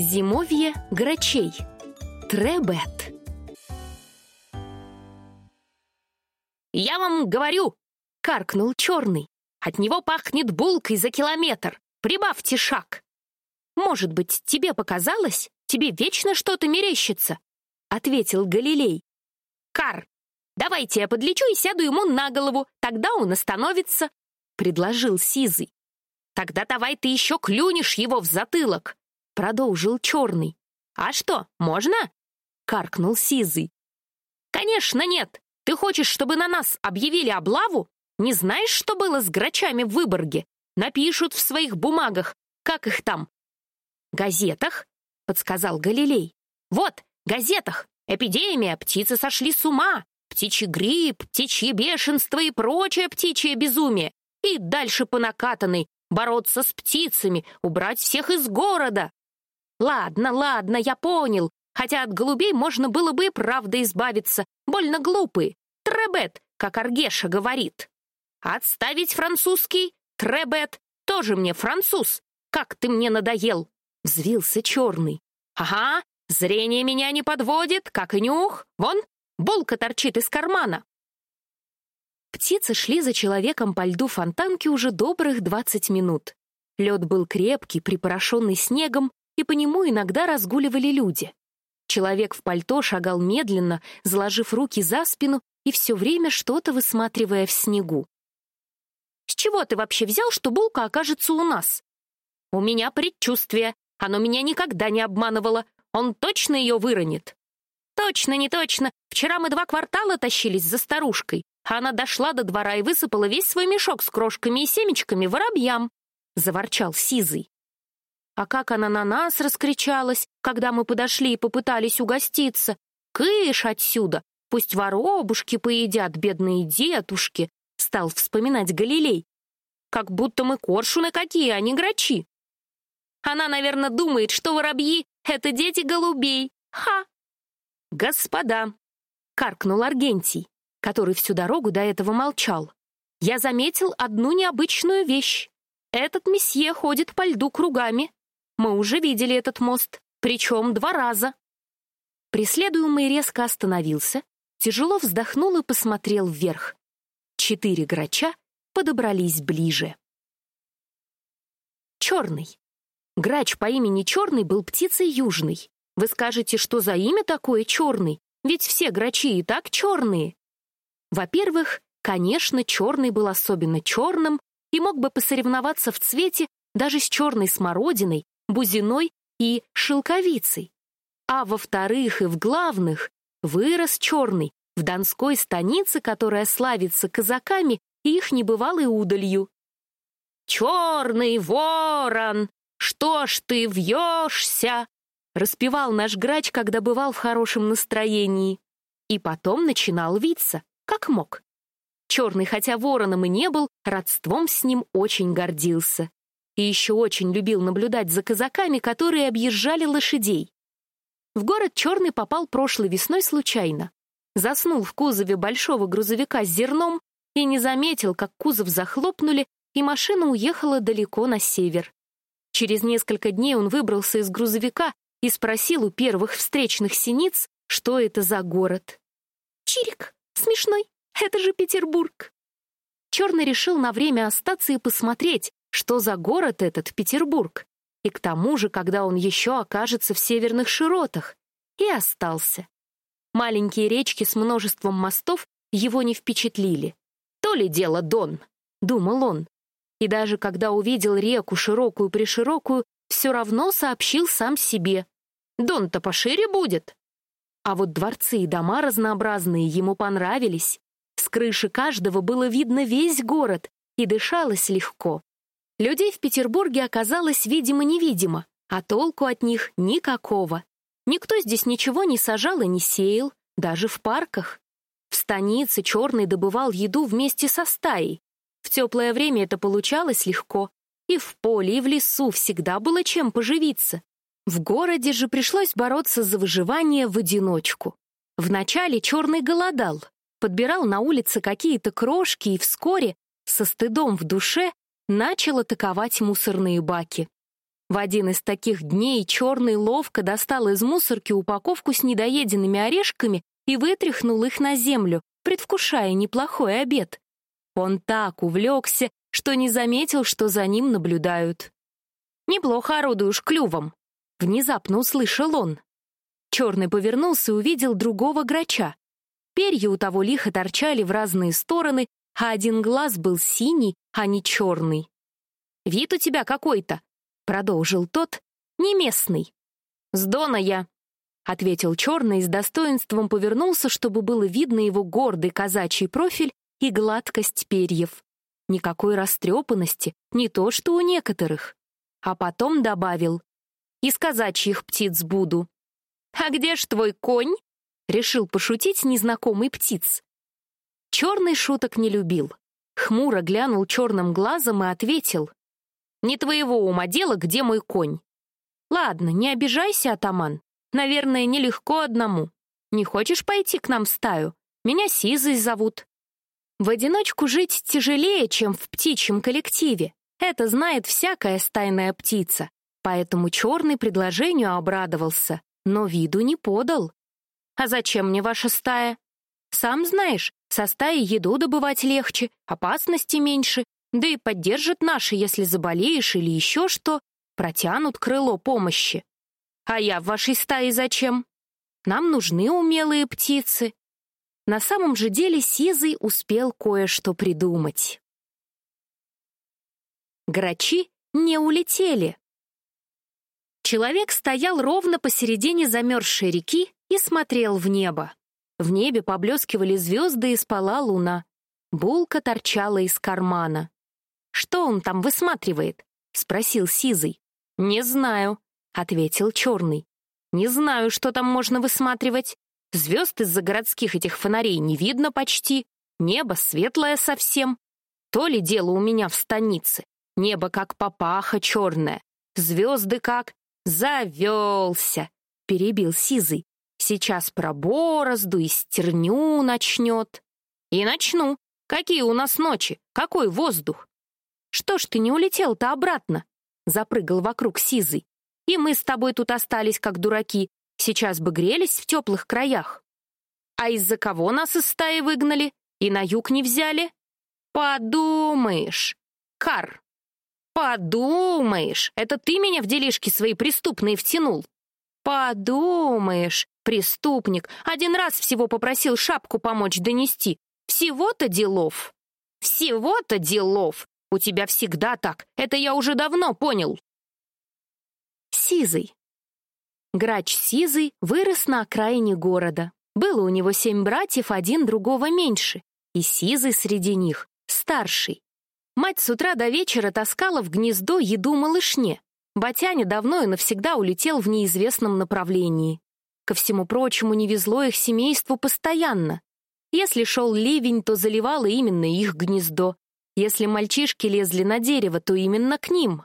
Зимовье грачей. Требет. «Я вам говорю!» — каркнул черный. «От него пахнет булкой за километр. Прибавьте шаг!» «Может быть, тебе показалось? Тебе вечно что-то мерещится?» — ответил Галилей. «Кар, давайте я подлечу и сяду ему на голову, тогда он остановится», — предложил Сизый. «Тогда давай ты еще клюнешь его в затылок», — продолжил Черный. «А что, можно?» — каркнул Сизый. «Конечно нет. Ты хочешь, чтобы на нас объявили облаву? Не знаешь, что было с грачами в Выборге? Напишут в своих бумагах, как их там?» «Газетах?» — подсказал Галилей. «Вот, газетах. Эпидемия, птицы сошли с ума, птичий грипп, птичье бешенство и прочее птичье безумие. И дальше по накатанной, бороться с птицами, убрать всех из города. Ладно, ладно, я понял. Хотя от голубей можно было бы и правда избавиться. Больно глупые. Требет, как Аргеша говорит. Отставить французский? Требет. Тоже мне француз. Как ты мне надоел. Взвился черный. Ага, зрение меня не подводит, как и нюх. Вон, булка торчит из кармана. Птицы шли за человеком по льду фонтанки уже добрых двадцать минут. Лед был крепкий, припорошенный снегом, и по нему иногда разгуливали люди. Человек в пальто шагал медленно, заложив руки за спину и все время что-то высматривая в снегу. «С чего ты вообще взял, что булка окажется у нас?» «У меня предчувствие. Оно меня никогда не обманывало. Он точно ее выронит». «Точно, не точно. Вчера мы два квартала тащились за старушкой. Она дошла до двора и высыпала весь свой мешок с крошками и семечками воробьям, — заворчал Сизый. А как она на нас раскричалась, когда мы подошли и попытались угоститься. «Кыш отсюда! Пусть воробушки поедят, бедные детушки!» — стал вспоминать Галилей. «Как будто мы коршуны какие, а не грачи!» Она, наверное, думает, что воробьи — это дети голубей. Ха! «Господа!» — каркнул Аргентий который всю дорогу до этого молчал, я заметил одну необычную вещь. Этот месье ходит по льду кругами. Мы уже видели этот мост, причем два раза. Преследуемый резко остановился, тяжело вздохнул и посмотрел вверх. Четыре грача подобрались ближе. Черный. Грач по имени Черный был птицей южной. Вы скажете, что за имя такое Черный? Ведь все грачи и так черные. Во-первых, конечно, черный был особенно черным и мог бы посоревноваться в цвете даже с черной смородиной, бузиной и шелковицей. А во-вторых и в главных, вырос черный в Донской станице, которая славится казаками и их небывалой удалью. «Черный ворон, что ж ты вьешься?» распевал наш грач, когда бывал в хорошем настроении. И потом начинал виться как мог. Черный, хотя вороном и не был, родством с ним очень гордился. И еще очень любил наблюдать за казаками, которые объезжали лошадей. В город Черный попал прошлой весной случайно. Заснул в кузове большого грузовика с зерном и не заметил, как кузов захлопнули, и машина уехала далеко на север. Через несколько дней он выбрался из грузовика и спросил у первых встречных синиц, что это за город. «Чирик», Смешной. Это же Петербург. Черный решил на время остаться и посмотреть, что за город этот Петербург. И к тому же, когда он еще окажется в северных широтах. И остался. Маленькие речки с множеством мостов его не впечатлили. То ли дело Дон, думал он. И даже когда увидел реку широкую-приширокую, все равно сообщил сам себе. Дон-то пошире будет. А вот дворцы и дома разнообразные ему понравились. С крыши каждого было видно весь город, и дышалось легко. Людей в Петербурге оказалось видимо-невидимо, а толку от них никакого. Никто здесь ничего не сажал и не сеял, даже в парках. В станице Черный добывал еду вместе со стаей. В теплое время это получалось легко. И в поле, и в лесу всегда было чем поживиться. В городе же пришлось бороться за выживание в одиночку. Вначале черный голодал, подбирал на улице какие-то крошки и вскоре, со стыдом в душе, начал атаковать мусорные баки. В один из таких дней черный ловко достал из мусорки упаковку с недоеденными орешками и вытряхнул их на землю, предвкушая неплохой обед. Он так увлекся, что не заметил, что за ним наблюдают. «Неплохо орудуешь клювом», — внезапно услышал он. Черный повернулся и увидел другого грача. Перья у того лихо торчали в разные стороны, а один глаз был синий, а не черный. «Вид у тебя какой-то», — продолжил тот, — «не местный». «С Дона я», — ответил черный с достоинством повернулся, чтобы было видно его гордый казачий профиль и гладкость перьев. Никакой растрепанности, не то что у некоторых. А потом добавил, «Из казачьих птиц буду». «А где ж твой конь?» — решил пошутить незнакомый птиц. Черный шуток не любил. Хмуро глянул черным глазом и ответил, «Не твоего ума дело, где мой конь?» «Ладно, не обижайся, атаман. Наверное, нелегко одному. Не хочешь пойти к нам в стаю? Меня Сизой зовут». В одиночку жить тяжелее, чем в птичьем коллективе. Это знает всякая стайная птица. Поэтому черный предложению обрадовался, но виду не подал. «А зачем мне ваша стая?» «Сам знаешь, со стаи еду добывать легче, опасности меньше, да и поддержат наши, если заболеешь или еще что, протянут крыло помощи. А я в вашей стае зачем? Нам нужны умелые птицы. На самом же деле Сизый успел кое-что придумать. Грачи не улетели. Человек стоял ровно посередине замерзшей реки и смотрел в небо. В небе поблескивали звезды и спала луна. Булка торчала из кармана. «Что он там высматривает?» — спросил Сизый. «Не знаю», — ответил Черный. «Не знаю, что там можно высматривать. Звезд из-за городских этих фонарей не видно почти. Небо светлое совсем. То ли дело у меня в станице. Небо как папаха черное. Звезды как... Завелся!» — перебил Сизый. Сейчас про борозду и стерню начнет. И начну. Какие у нас ночи? Какой воздух? Что ж ты не улетел-то обратно? Запрыгал вокруг Сизый. И мы с тобой тут остались как дураки. Сейчас бы грелись в теплых краях. А из-за кого нас из стаи выгнали? И на юг не взяли? Подумаешь. Кар. Подумаешь, это ты меня в делишки свои преступные втянул. Подумаешь, Преступник один раз всего попросил шапку помочь донести. Всего-то делов. Всего-то делов. У тебя всегда так. Это я уже давно понял. Сизый. Грач Сизый вырос на окраине города. Было у него семь братьев, один другого меньше. И Сизый среди них, старший. Мать с утра до вечера таскала в гнездо еду малышне. Батяня давно и навсегда улетел в неизвестном направлении. Ко всему прочему, не везло их семейству постоянно. Если шел ливень, то заливало именно их гнездо. Если мальчишки лезли на дерево, то именно к ним.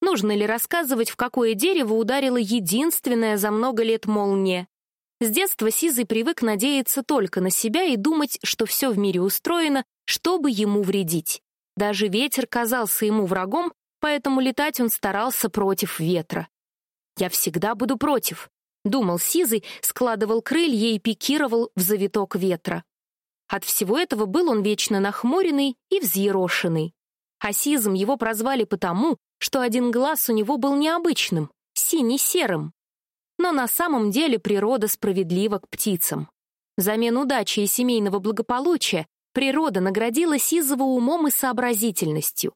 Нужно ли рассказывать, в какое дерево ударила единственная за много лет молния? С детства Сизый привык надеяться только на себя и думать, что все в мире устроено, чтобы ему вредить. Даже ветер казался ему врагом, поэтому летать он старался против ветра. «Я всегда буду против», Думал Сизый, складывал крылья и пикировал в завиток ветра. От всего этого был он вечно нахмуренный и взъерошенный. А Сизом его прозвали потому, что один глаз у него был необычным, синий-серым. Но на самом деле природа справедлива к птицам. Взамен удачи и семейного благополучия природа наградила Сизова умом и сообразительностью.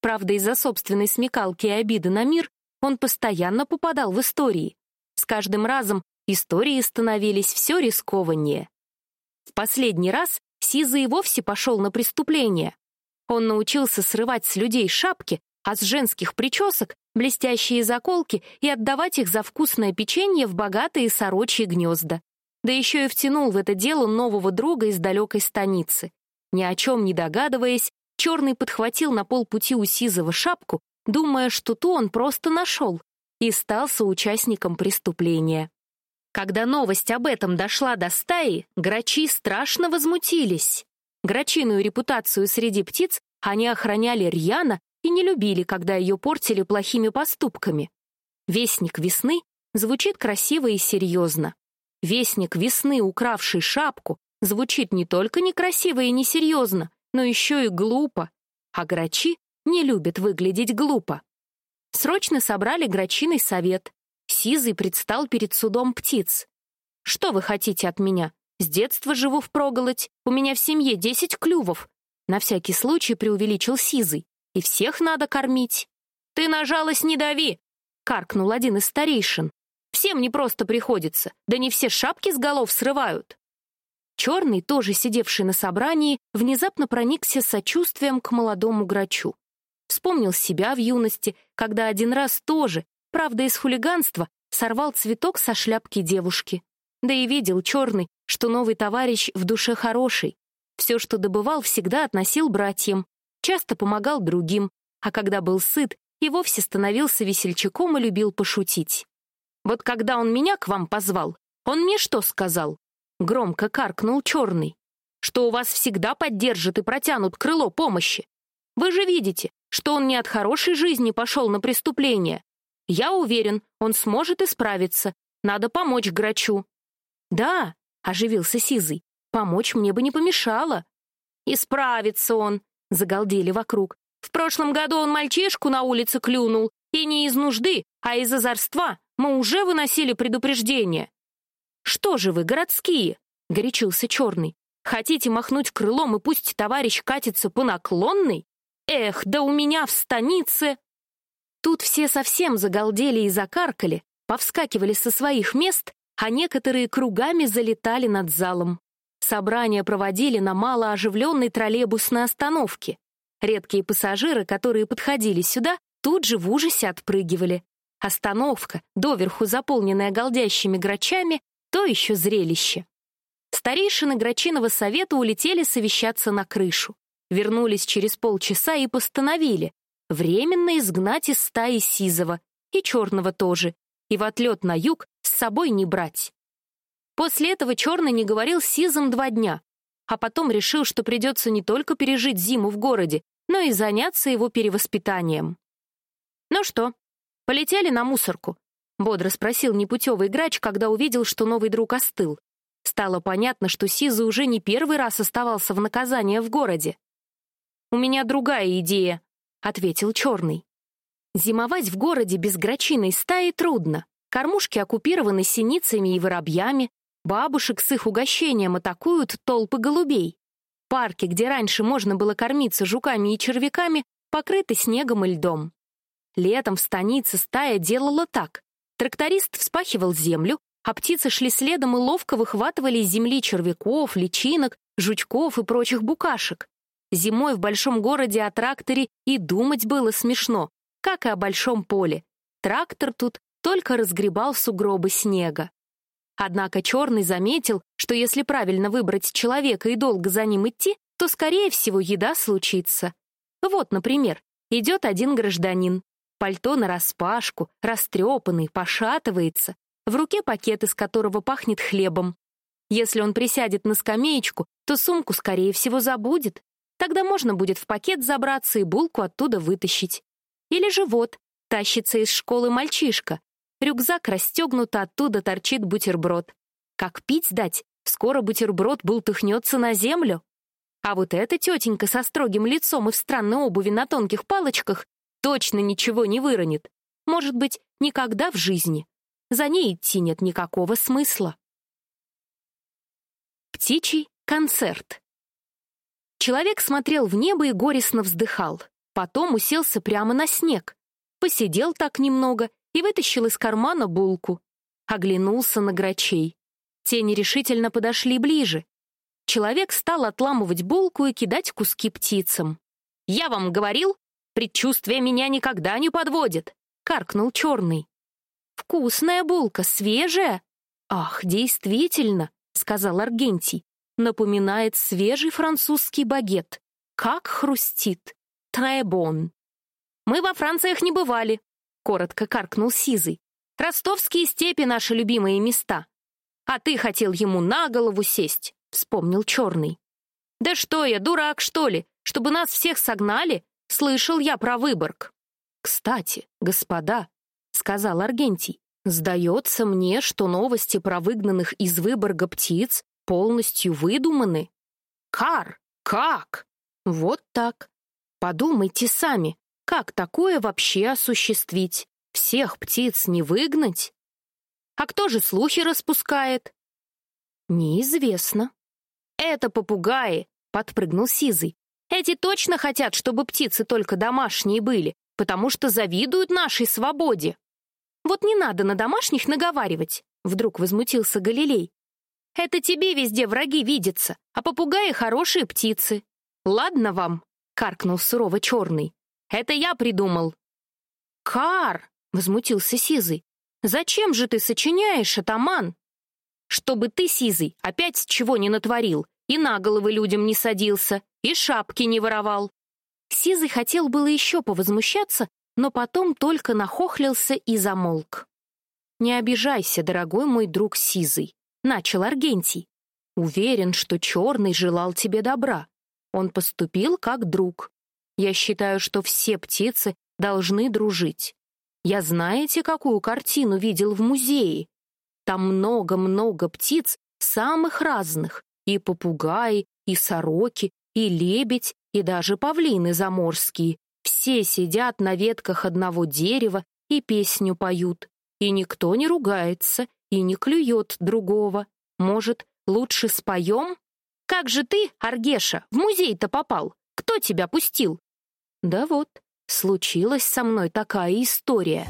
Правда, из-за собственной смекалки и обиды на мир он постоянно попадал в истории, с каждым разом истории становились все рискованнее. В последний раз Сиза и вовсе пошел на преступление. Он научился срывать с людей шапки, а с женских причесок — блестящие заколки и отдавать их за вкусное печенье в богатые сорочьи гнезда. Да еще и втянул в это дело нового друга из далекой станицы. Ни о чем не догадываясь, Черный подхватил на полпути у Сизова шапку, думая, что ту он просто нашел, и стал соучастником преступления. Когда новость об этом дошла до стаи, грачи страшно возмутились. Грачиную репутацию среди птиц они охраняли рьяно и не любили, когда ее портили плохими поступками. Вестник весны звучит красиво и серьезно. Вестник весны, укравший шапку, звучит не только некрасиво и несерьезно, но еще и глупо. А грачи не любят выглядеть глупо. Срочно собрали грачиный совет. Сизый предстал перед судом птиц. «Что вы хотите от меня? С детства живу впроголодь, у меня в семье десять клювов». На всякий случай преувеличил Сизый. «И всех надо кормить». «Ты на жалость не дави!» — каркнул один из старейшин. «Всем не просто приходится, да не все шапки с голов срывают». Черный, тоже сидевший на собрании, внезапно проникся сочувствием к молодому грачу. Вспомнил себя в юности, когда один раз тоже, правда из хулиганства, сорвал цветок со шляпки девушки. Да и видел черный, что новый товарищ в душе хороший. Все, что добывал, всегда относил братьям, часто помогал другим, а когда был сыт, и вовсе становился весельчаком и любил пошутить. Вот когда он меня к вам позвал, он мне что сказал? Громко каркнул черный. Что у вас всегда поддержат и протянут крыло помощи. Вы же видите, что он не от хорошей жизни пошел на преступление. Я уверен, он сможет исправиться. Надо помочь Грачу». «Да», — оживился Сизый, — «помочь мне бы не помешало». «Исправится он», — загалдели вокруг. «В прошлом году он мальчишку на улице клюнул, и не из нужды, а из озорства. Мы уже выносили предупреждение». «Что же вы, городские?» — горячился Черный. «Хотите махнуть крылом, и пусть товарищ катится по наклонной? Эх, да у меня в станице...» Тут все совсем загалдели и закаркали, повскакивали со своих мест, а некоторые кругами залетали над залом. Собрание проводили на малооживленной троллейбусной остановке. Редкие пассажиры, которые подходили сюда, тут же в ужасе отпрыгивали. Остановка, доверху заполненная голдящими грачами, то еще зрелище. Старейшины Грачиного совета улетели совещаться на крышу вернулись через полчаса и постановили временно изгнать из стаи Сизова и Черного тоже, и в отлет на юг с собой не брать. После этого Черный не говорил Сизом два дня, а потом решил, что придется не только пережить зиму в городе, но и заняться его перевоспитанием. «Ну что, полетели на мусорку?» — бодро спросил непутевый грач, когда увидел, что новый друг остыл. Стало понятно, что Сиза уже не первый раз оставался в наказание в городе. «У меня другая идея», — ответил Черный. Зимовать в городе без грачиной стаи трудно. Кормушки оккупированы синицами и воробьями, бабушек с их угощением атакуют толпы голубей. Парки, где раньше можно было кормиться жуками и червяками, покрыты снегом и льдом. Летом в станице стая делала так. Тракторист вспахивал землю, а птицы шли следом и ловко выхватывали из земли червяков, личинок, жучков и прочих букашек. Зимой в большом городе о тракторе и думать было смешно, как и о большом поле. Трактор тут только разгребал сугробы снега. Однако Черный заметил, что если правильно выбрать человека и долго за ним идти, то, скорее всего, еда случится. Вот, например, идет один гражданин. Пальто нараспашку, растрепанный, пошатывается. В руке пакет, из которого пахнет хлебом. Если он присядет на скамеечку, то сумку, скорее всего, забудет. Тогда можно будет в пакет забраться и булку оттуда вытащить. Или же вот, тащится из школы мальчишка. Рюкзак расстегнут, а оттуда торчит бутерброд. Как пить дать? Скоро бутерброд бултыхнется на землю. А вот эта тетенька со строгим лицом и в странной обуви на тонких палочках точно ничего не выронит. Может быть, никогда в жизни. За ней идти нет никакого смысла. Птичий концерт. Человек смотрел в небо и горестно вздыхал. Потом уселся прямо на снег. Посидел так немного и вытащил из кармана булку. Оглянулся на грачей. Те нерешительно подошли ближе. Человек стал отламывать булку и кидать куски птицам. «Я вам говорил, предчувствие меня никогда не подводит!» — каркнул черный. «Вкусная булка, свежая!» «Ах, действительно!» — сказал Аргентий напоминает свежий французский багет. Как хрустит. Требон. «Мы во Франциях не бывали», — коротко каркнул Сизый. «Ростовские степи — наши любимые места. А ты хотел ему на голову сесть», — вспомнил Черный. «Да что я, дурак, что ли? Чтобы нас всех согнали? Слышал я про Выборг». «Кстати, господа», — сказал Аргентий. «Сдается мне, что новости про выгнанных из Выборга птиц полностью выдуманы». «Кар! Как?» «Вот так. Подумайте сами, как такое вообще осуществить? Всех птиц не выгнать? А кто же слухи распускает?» «Неизвестно». «Это попугаи», — подпрыгнул Сизый. «Эти точно хотят, чтобы птицы только домашние были, потому что завидуют нашей свободе». «Вот не надо на домашних наговаривать», — вдруг возмутился Галилей. «Это тебе везде враги видятся, а попугаи — хорошие птицы». «Ладно вам», — каркнул сурово черный. «Это я придумал». «Кар!» — возмутился Сизый. «Зачем же ты сочиняешь, атаман?» «Чтобы ты, Сизый, опять чего не натворил, и на головы людям не садился, и шапки не воровал». Сизый хотел было еще повозмущаться, но потом только нахохлился и замолк. «Не обижайся, дорогой мой друг Сизый», — начал Аргентий. «Уверен, что Черный желал тебе добра. Он поступил как друг. Я считаю, что все птицы должны дружить. Я знаете, какую картину видел в музее? Там много-много птиц самых разных. И попугаи, и сороки, и лебедь, и даже павлины заморские. Все сидят на ветках одного дерева и песню поют. И никто не ругается и не клюет другого. Может, лучше споем? Как же ты, Аргеша, в музей-то попал? Кто тебя пустил? Да вот, случилась со мной такая история.